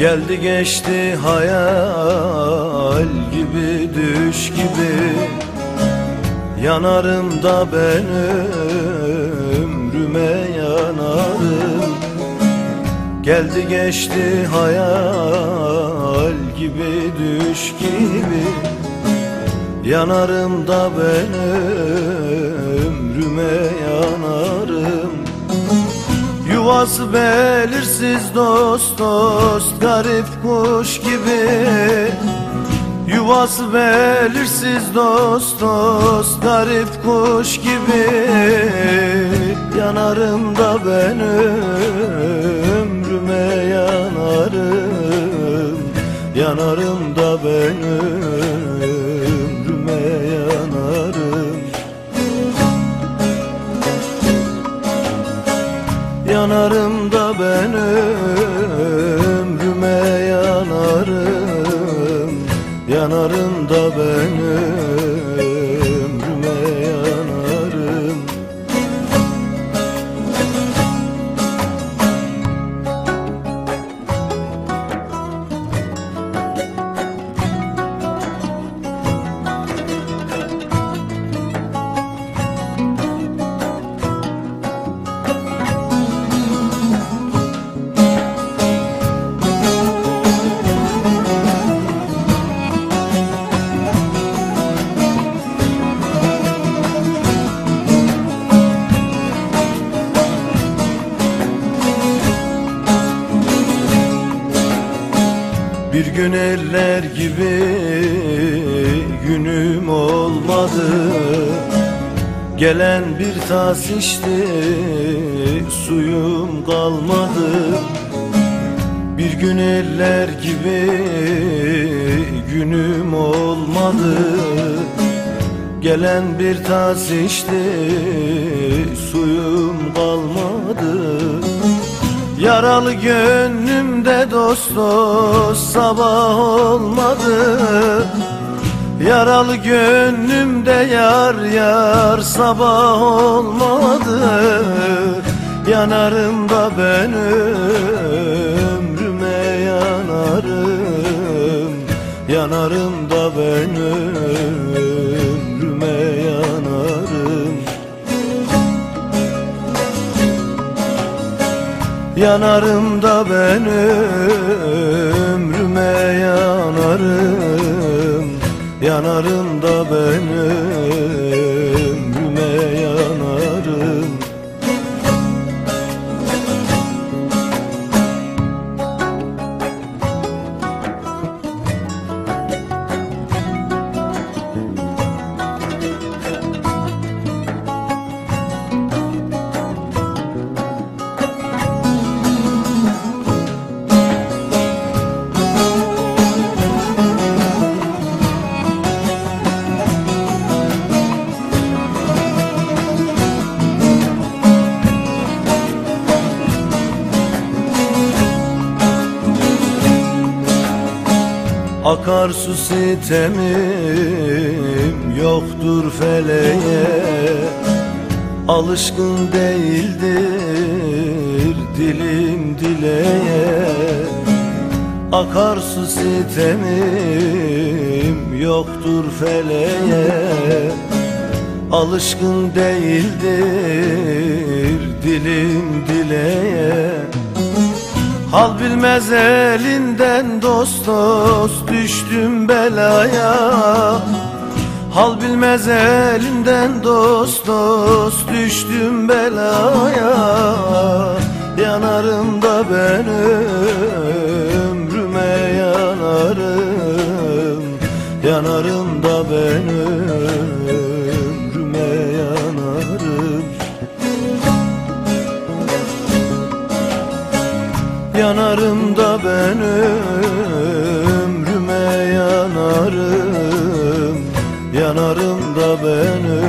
Geldi geçti hayal gibi düş gibi. Yanarım da ben ömrüme yanarım. Geldi geçti hayal gibi düş gibi. Yanarım da ben ömrüme yanarım Yuvası belirsiz dost dost garip kuş gibi. Yuvası belirsiz dost dost garip kuş gibi. Yanarım da ben ömrüme yanarım. Yanarım da ben ömrüme Yanarım da ben ömrüme yanarım Yanarım da ben ömrüme gün eller gibi günüm olmadı. Gelen bir tas içti suyum kalmadı. Bir gün eller gibi günüm olmadı. Gelen bir tas içti suyum kalmadı Yaralı gönlümde dost sabah olmadı. Yaralı gönlümde yar yar sabah olmadı. Yanarım da ben Yanarım da ben ömrüme yanarım. Yanarım da ben ömrüme Akarsu sitemim yoktur feleğe. Alışkın değildir dilim dileğe. Akarsu sitemim yoktur feleğe. Alışkın değildir dilim dileğe Hal bilmez elinden dost dost düştüm belaya. Hal bilmez elinden dost dost düştüm belaya. Yanarım da ben ömrüme yanarım. Yanarım da ben ömrüme yanarım da ben ömrüme yanarım. Yanarım da ben ömrüme